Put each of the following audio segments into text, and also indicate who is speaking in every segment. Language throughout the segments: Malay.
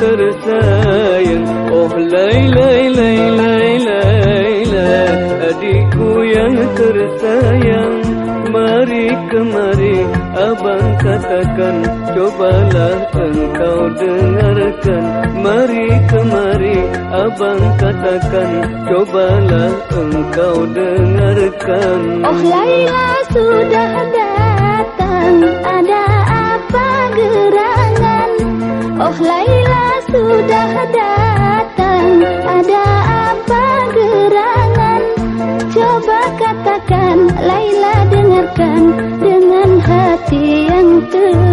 Speaker 1: tersayang Oh Laila Laila Laila Adikku yang tersayang. Mari kemari abang katakan. Cobalah engkau dengarkan. Mari kemari abang katakan. Cobalah engkau dengarkan.
Speaker 2: Oh Laila sudah datang. Ada apa gerangan? Oh Laila sudah datang Ada apa gerangan? Coba katakan Laila dengarkan Dengan hati yang terang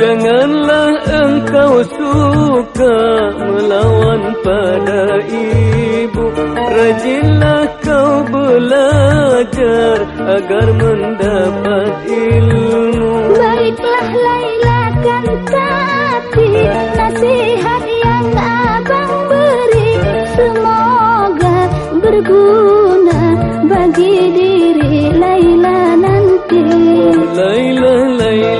Speaker 1: Janganlah engkau suka melawan pada ibu. Rajinlah kau belajar agar mendapat ilmu.
Speaker 2: Baiklah Laila kan taati nasihat yang abang beri Semoga berguna bagi diri Laila nanti.
Speaker 1: Laila, Laila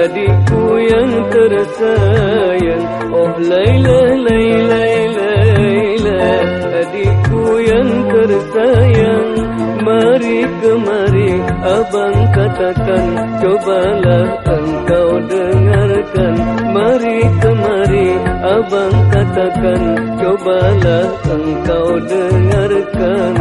Speaker 1: Adikku yang tersayang. Oh Laila, Laila, Laila Adikku yang tersayang. Mari kemari abang katakan Cobalah engkau dengarkan. Mari kemari abang katakan Cobalah engkau dengarkan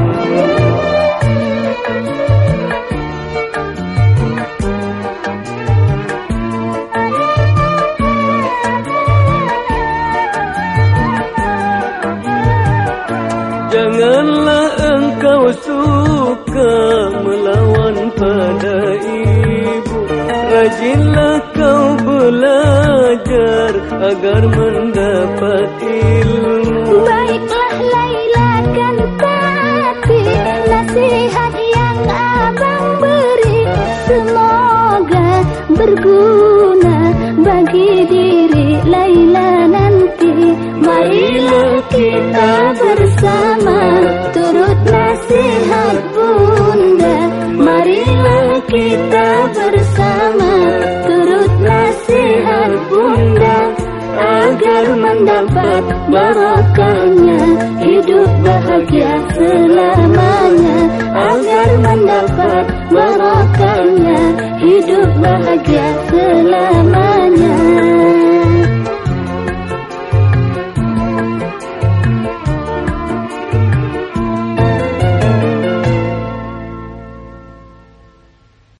Speaker 1: Janganlah engkau suka melawan pada ibu. Rajinlah kau belajar agar mendapat ilmu.
Speaker 2: Baiklah Laila kan taati nasihat yang abang beri Semoga berguna bagi diri Laila nanti. Marilah kita bersama agar mendapat barokahnya. Hidup bahagia selamanya. Agar mendapat barokahnya. Hidup bahagia selamanya.